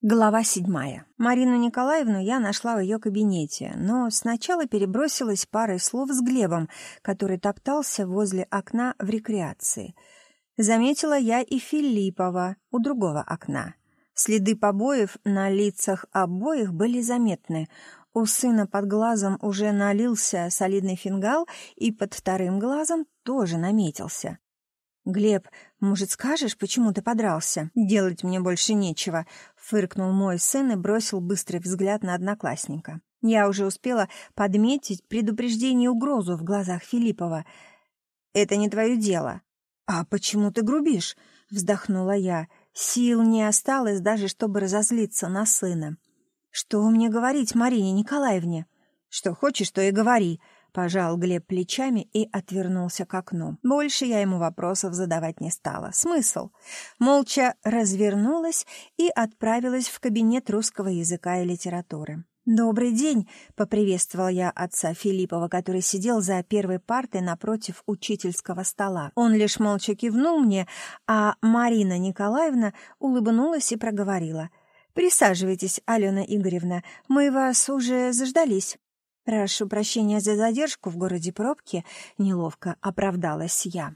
Глава седьмая. Марину Николаевну я нашла в ее кабинете, но сначала перебросилась парой слов с Глебом, который топтался возле окна в рекреации. Заметила я и Филиппова у другого окна. Следы побоев на лицах обоих были заметны. У сына под глазом уже налился солидный фингал, и под вторым глазом тоже наметился. «Глеб, может, скажешь, почему ты подрался? Делать мне больше нечего», — фыркнул мой сын и бросил быстрый взгляд на одноклассника. Я уже успела подметить предупреждение и угрозу в глазах Филиппова. «Это не твое дело». «А почему ты грубишь?» — вздохнула я. Сил не осталось даже, чтобы разозлиться на сына. «Что мне говорить Марине Николаевне?» «Что хочешь, то и говори», Пожал Глеб плечами и отвернулся к окну. Больше я ему вопросов задавать не стала. Смысл? Молча развернулась и отправилась в кабинет русского языка и литературы. «Добрый день!» — поприветствовал я отца Филиппова, который сидел за первой партой напротив учительского стола. Он лишь молча кивнул мне, а Марина Николаевна улыбнулась и проговорила. «Присаживайтесь, Алена Игоревна, мы вас уже заждались». «Прошу прощения за задержку в городе пробки», — неловко оправдалась я.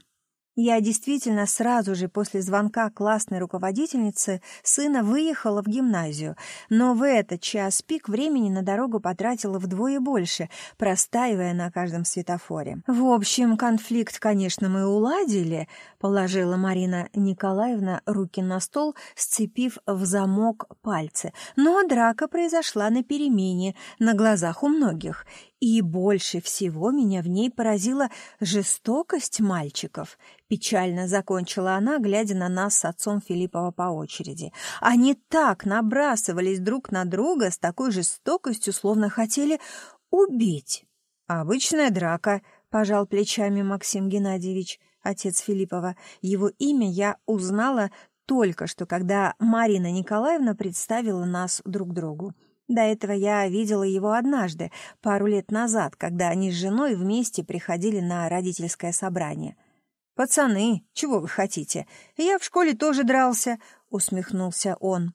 Я действительно сразу же после звонка классной руководительницы сына выехала в гимназию, но в этот час пик времени на дорогу потратила вдвое больше, простаивая на каждом светофоре. «В общем, конфликт, конечно, мы уладили», — положила Марина Николаевна руки на стол, сцепив в замок пальцы. «Но драка произошла на перемене, на глазах у многих, и больше всего меня в ней поразила жестокость мальчиков. Печально закончила она, глядя на нас с отцом Филиппова по очереди. Они так набрасывались друг на друга с такой жестокостью, словно хотели убить. «Обычная драка», — пожал плечами Максим Геннадьевич, отец Филиппова. Его имя я узнала только что, когда Марина Николаевна представила нас друг другу. До этого я видела его однажды, пару лет назад, когда они с женой вместе приходили на родительское собрание. «Пацаны, чего вы хотите? Я в школе тоже дрался», — усмехнулся он.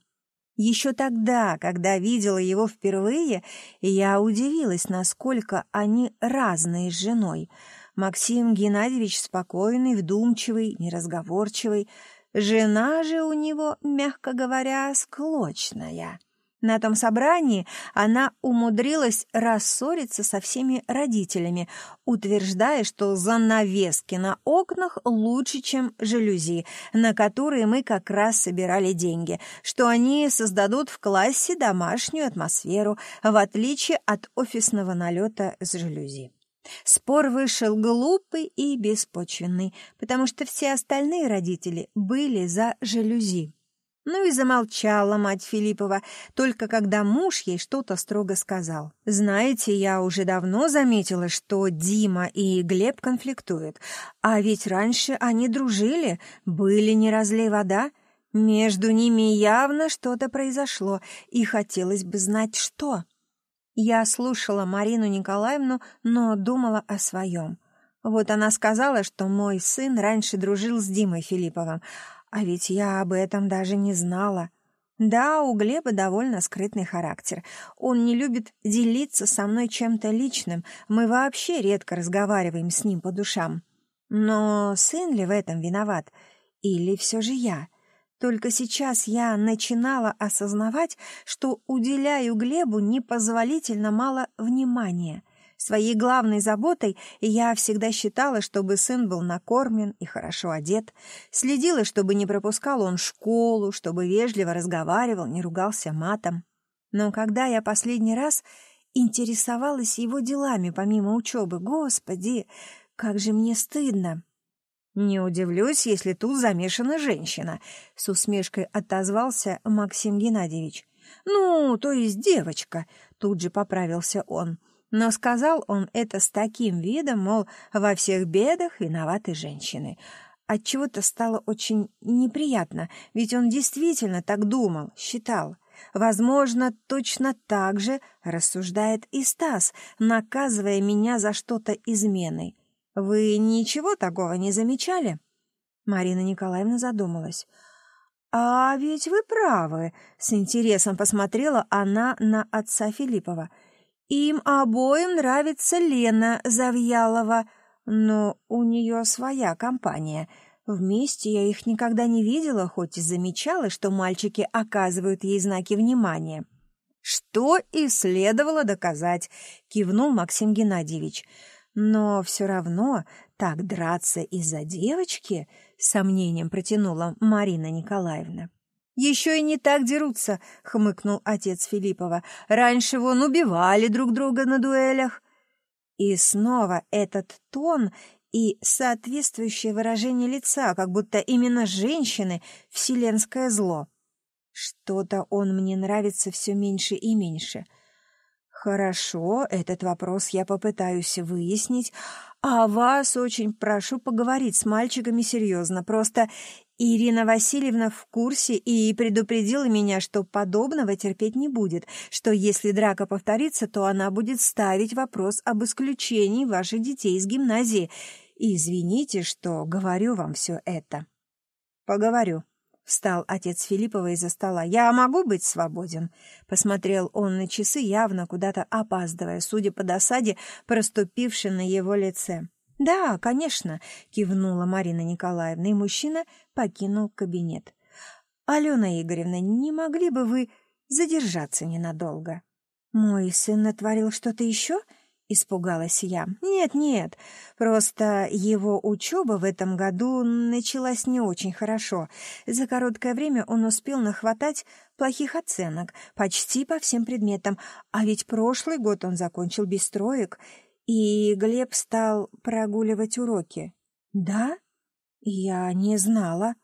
Еще тогда, когда видела его впервые, я удивилась, насколько они разные с женой. Максим Геннадьевич спокойный, вдумчивый, неразговорчивый. Жена же у него, мягко говоря, склочная. На том собрании она умудрилась рассориться со всеми родителями, утверждая, что занавески на окнах лучше, чем жалюзи, на которые мы как раз собирали деньги, что они создадут в классе домашнюю атмосферу, в отличие от офисного налета с жалюзи. Спор вышел глупый и беспочвенный, потому что все остальные родители были за жалюзи. Ну и замолчала мать Филиппова, только когда муж ей что-то строго сказал. «Знаете, я уже давно заметила, что Дима и Глеб конфликтуют. А ведь раньше они дружили, были не разлей вода. Между ними явно что-то произошло, и хотелось бы знать, что». Я слушала Марину Николаевну, но думала о своем. Вот она сказала, что мой сын раньше дружил с Димой Филипповым, а ведь я об этом даже не знала. Да, у Глеба довольно скрытный характер. Он не любит делиться со мной чем-то личным. Мы вообще редко разговариваем с ним по душам. Но сын ли в этом виноват? Или все же я? Только сейчас я начинала осознавать, что уделяю Глебу непозволительно мало внимания. Своей главной заботой я всегда считала, чтобы сын был накормлен и хорошо одет, следила, чтобы не пропускал он школу, чтобы вежливо разговаривал, не ругался матом. Но когда я последний раз интересовалась его делами помимо учебы, господи, как же мне стыдно! «Не удивлюсь, если тут замешана женщина», — с усмешкой отозвался Максим Геннадьевич. «Ну, то есть девочка», — тут же поправился он. Но сказал он это с таким видом, мол, во всех бедах виноваты женщины. Отчего-то стало очень неприятно, ведь он действительно так думал, считал. Возможно, точно так же рассуждает и Стас, наказывая меня за что-то изменой. Вы ничего такого не замечали? Марина Николаевна задумалась. «А ведь вы правы», — с интересом посмотрела она на отца Филиппова. «Им обоим нравится Лена Завьялова, но у нее своя компания. Вместе я их никогда не видела, хоть и замечала, что мальчики оказывают ей знаки внимания». «Что и следовало доказать», — кивнул Максим Геннадьевич. «Но все равно так драться из-за девочки...» — сомнением протянула Марина Николаевна. «Еще и не так дерутся», — хмыкнул отец Филиппова. «Раньше вон убивали друг друга на дуэлях». И снова этот тон и соответствующее выражение лица, как будто именно женщины — вселенское зло. Что-то он мне нравится все меньше и меньше. Хорошо, этот вопрос я попытаюсь выяснить, а вас очень прошу поговорить с мальчиками серьезно. Просто Ирина Васильевна в курсе и предупредила меня, что подобного терпеть не будет, что если драка повторится, то она будет ставить вопрос об исключении ваших детей из гимназии. И извините, что говорю вам все это. Поговорю. Встал отец Филиппова из-за стола. «Я могу быть свободен?» Посмотрел он на часы, явно куда-то опаздывая, судя по досаде, проступившей на его лице. «Да, конечно», — кивнула Марина Николаевна, и мужчина покинул кабинет. «Алена Игоревна, не могли бы вы задержаться ненадолго?» «Мой сын натворил что-то еще?» — испугалась я. «Нет-нет, просто его учеба в этом году началась не очень хорошо. За короткое время он успел нахватать плохих оценок почти по всем предметам, а ведь прошлый год он закончил без троек, и Глеб стал прогуливать уроки». «Да? Я не знала».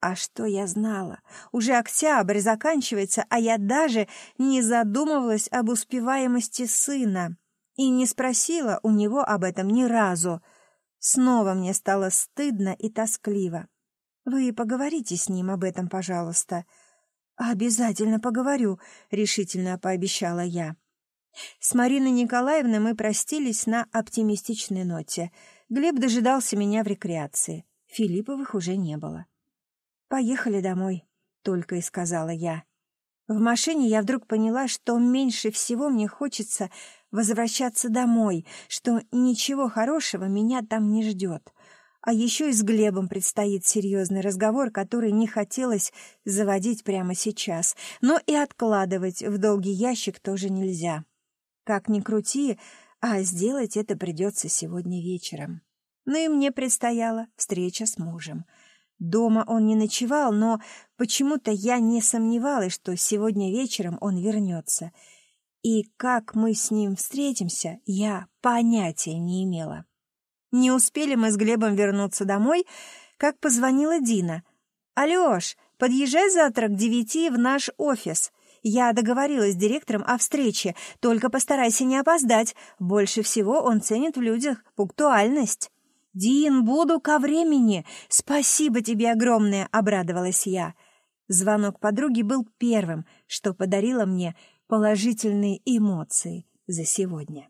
А что я знала? Уже октябрь заканчивается, а я даже не задумывалась об успеваемости сына и не спросила у него об этом ни разу. Снова мне стало стыдно и тоскливо. Вы поговорите с ним об этом, пожалуйста. Обязательно поговорю, решительно пообещала я. С Мариной Николаевной мы простились на оптимистичной ноте. Глеб дожидался меня в рекреации. Филипповых уже не было. «Поехали домой», — только и сказала я. В машине я вдруг поняла, что меньше всего мне хочется возвращаться домой, что ничего хорошего меня там не ждет. А еще и с Глебом предстоит серьезный разговор, который не хотелось заводить прямо сейчас, но и откладывать в долгий ящик тоже нельзя. Как ни крути, а сделать это придется сегодня вечером. Ну и мне предстояла встреча с мужем. Дома он не ночевал, но почему-то я не сомневалась, что сегодня вечером он вернется — и как мы с ним встретимся, я понятия не имела. Не успели мы с Глебом вернуться домой, как позвонила Дина. «Алёш, подъезжай завтра к девяти в наш офис. Я договорилась с директором о встрече, только постарайся не опоздать. Больше всего он ценит в людях пунктуальность». «Дин, буду ко времени. Спасибо тебе огромное», — обрадовалась я. Звонок подруги был первым, что подарило мне положительные эмоции за сегодня.